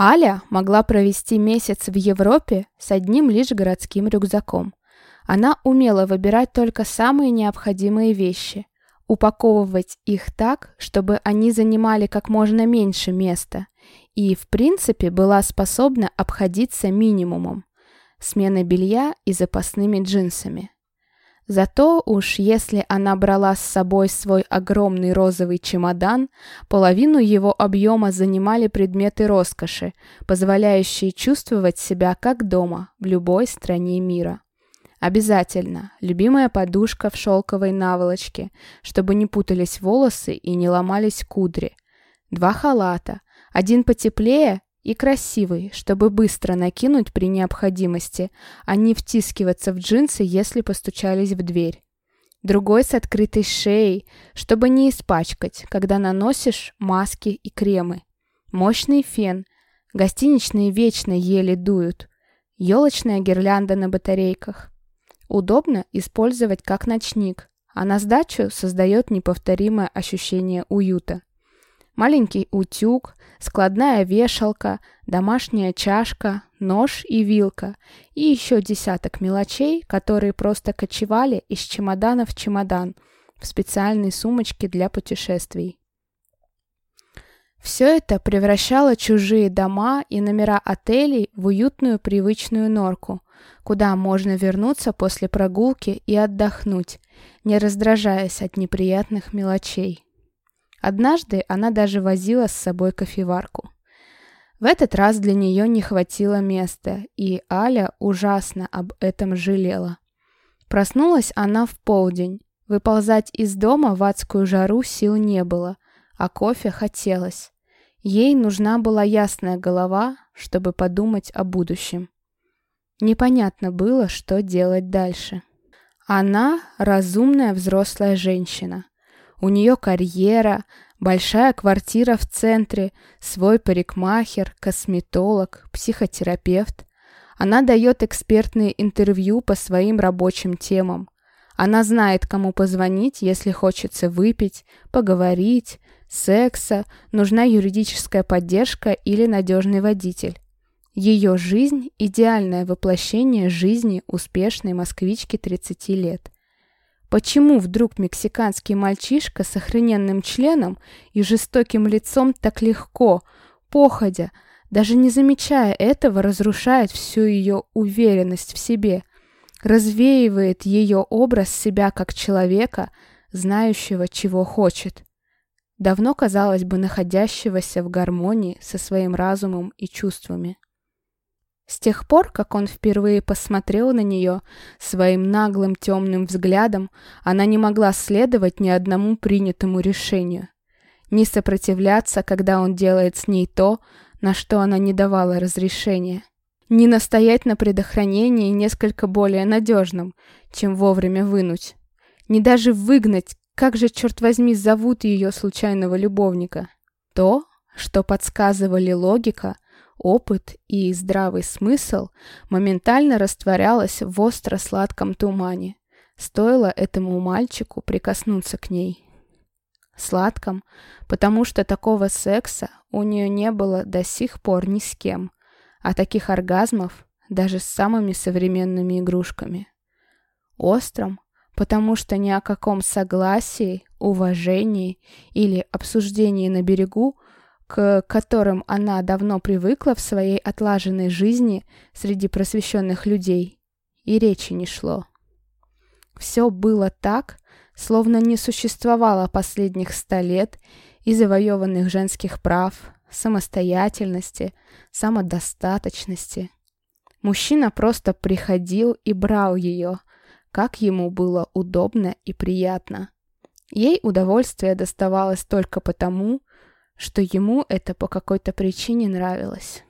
Аля могла провести месяц в Европе с одним лишь городским рюкзаком. Она умела выбирать только самые необходимые вещи, упаковывать их так, чтобы они занимали как можно меньше места, и, в принципе, была способна обходиться минимумом – сменой белья и запасными джинсами. Зато уж если она брала с собой свой огромный розовый чемодан, половину его объема занимали предметы роскоши, позволяющие чувствовать себя как дома в любой стране мира. Обязательно любимая подушка в шелковой наволочке, чтобы не путались волосы и не ломались кудри. Два халата, один потеплее и красивый, чтобы быстро накинуть при необходимости, а не втискиваться в джинсы, если постучались в дверь. Другой с открытой шеей, чтобы не испачкать, когда наносишь маски и кремы. Мощный фен. Гостиничные вечно еле дуют. Елочная гирлянда на батарейках. Удобно использовать как ночник, а на сдачу создает неповторимое ощущение уюта. Маленький утюг, складная вешалка, домашняя чашка, нож и вилка и еще десяток мелочей, которые просто кочевали из чемодана в чемодан в специальной сумочке для путешествий. Все это превращало чужие дома и номера отелей в уютную привычную норку, куда можно вернуться после прогулки и отдохнуть, не раздражаясь от неприятных мелочей. Однажды она даже возила с собой кофеварку. В этот раз для нее не хватило места, и Аля ужасно об этом жалела. Проснулась она в полдень. Выползать из дома в адскую жару сил не было, а кофе хотелось. Ей нужна была ясная голова, чтобы подумать о будущем. Непонятно было, что делать дальше. Она разумная взрослая женщина. У нее карьера, большая квартира в центре, свой парикмахер, косметолог, психотерапевт. Она дает экспертные интервью по своим рабочим темам. Она знает, кому позвонить, если хочется выпить, поговорить, секса, нужна юридическая поддержка или надежный водитель. Ее жизнь – идеальное воплощение жизни успешной москвички 30 лет. Почему вдруг мексиканский мальчишка с охрененным членом и жестоким лицом так легко, походя, даже не замечая этого, разрушает всю ее уверенность в себе, развеивает ее образ себя как человека, знающего, чего хочет, давно, казалось бы, находящегося в гармонии со своим разумом и чувствами. С тех пор, как он впервые посмотрел на нее своим наглым темным взглядом, она не могла следовать ни одному принятому решению. Не сопротивляться, когда он делает с ней то, на что она не давала разрешения. Не настоять на предохранении несколько более надежном, чем вовремя вынуть. Не даже выгнать, как же, черт возьми, зовут ее случайного любовника. То, что подсказывали логика – опыт и здравый смысл моментально растворялось в остро-сладком тумане. Стоило этому мальчику прикоснуться к ней. Сладком, потому что такого секса у нее не было до сих пор ни с кем, а таких оргазмов даже с самыми современными игрушками. Остром, потому что ни о каком согласии, уважении или обсуждении на берегу к которым она давно привыкла в своей отлаженной жизни среди просвещенных людей, и речи не шло. Все было так, словно не существовало последних ста лет и завоеванных женских прав, самостоятельности, самодостаточности. Мужчина просто приходил и брал ее, как ему было удобно и приятно. Ей удовольствие доставалось только потому, что ему это по какой-то причине нравилось.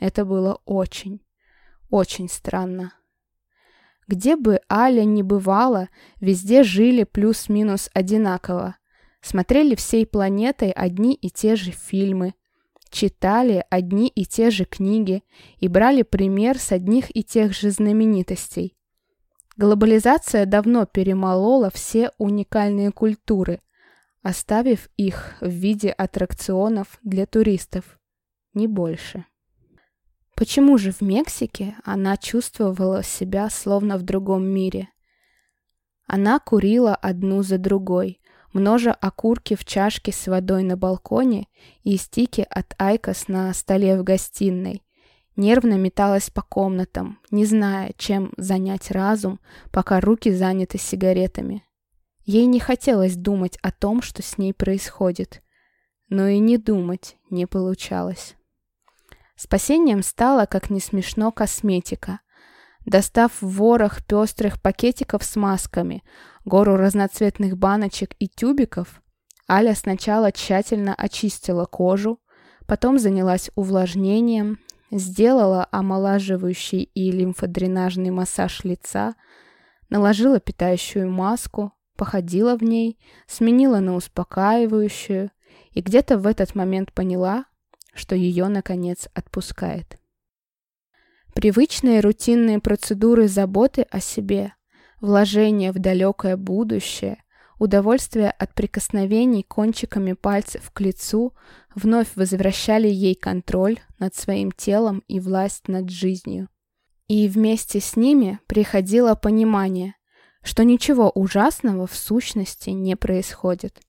Это было очень, очень странно. Где бы Аля ни бывала, везде жили плюс-минус одинаково. Смотрели всей планетой одни и те же фильмы, читали одни и те же книги и брали пример с одних и тех же знаменитостей. Глобализация давно перемолола все уникальные культуры, оставив их в виде аттракционов для туристов. не больше. Почему же в Мексике она чувствовала себя словно в другом мире? Она курила одну за другой, множа окурки в чашке с водой на балконе и стики от IQOS на столе в гостиной. Нервно металась по комнатам, не зная, чем занять разум, пока руки заняты сигаретами. Ей не хотелось думать о том, что с ней происходит. Но и не думать не получалось. Спасением стала, как не смешно, косметика. Достав ворох пестрых пакетиков с масками, гору разноцветных баночек и тюбиков, Аля сначала тщательно очистила кожу, потом занялась увлажнением, сделала омолаживающий и лимфодренажный массаж лица, наложила питающую маску, походила в ней, сменила на успокаивающую и где-то в этот момент поняла, что ее, наконец, отпускает. Привычные рутинные процедуры заботы о себе, вложение в далекое будущее, удовольствие от прикосновений кончиками пальцев к лицу вновь возвращали ей контроль над своим телом и власть над жизнью. И вместе с ними приходило понимание, что ничего ужасного в сущности не происходит.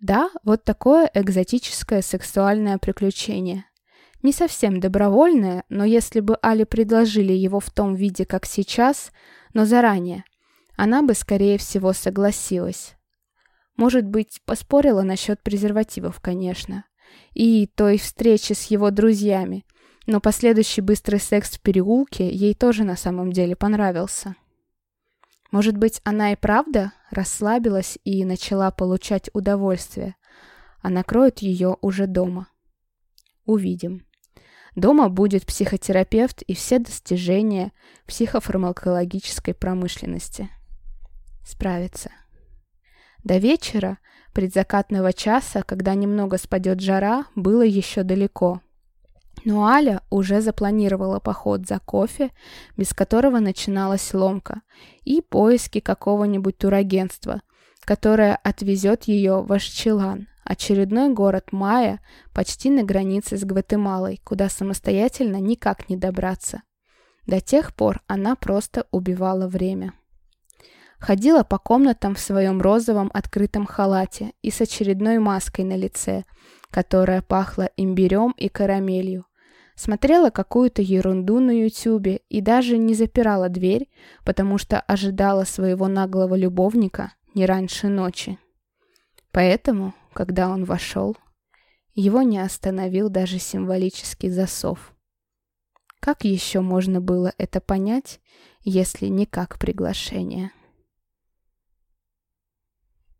Да, вот такое экзотическое сексуальное приключение. Не совсем добровольное, но если бы Али предложили его в том виде, как сейчас, но заранее, она бы, скорее всего, согласилась. Может быть, поспорила насчет презервативов, конечно. И той встречи с его друзьями. Но последующий быстрый секс в переулке ей тоже на самом деле понравился. Может быть, она и правда расслабилась и начала получать удовольствие, а накроет ее уже дома. Увидим. Дома будет психотерапевт и все достижения психофармакологической промышленности. Справится. До вечера, предзакатного часа, когда немного спадет жара, было еще далеко. Но Аля уже запланировала поход за кофе, без которого начиналась ломка, и поиски какого-нибудь турагентства, которое отвезет ее в Ашчелан, очередной город Майя, почти на границе с Гватемалой, куда самостоятельно никак не добраться. До тех пор она просто убивала время. Ходила по комнатам в своем розовом открытом халате и с очередной маской на лице, которая пахла имбирем и карамелью, смотрела какую-то ерунду на ютюбе и даже не запирала дверь, потому что ожидала своего наглого любовника не раньше ночи. Поэтому, когда он вошел, его не остановил даже символический засов. Как еще можно было это понять, если не как приглашение?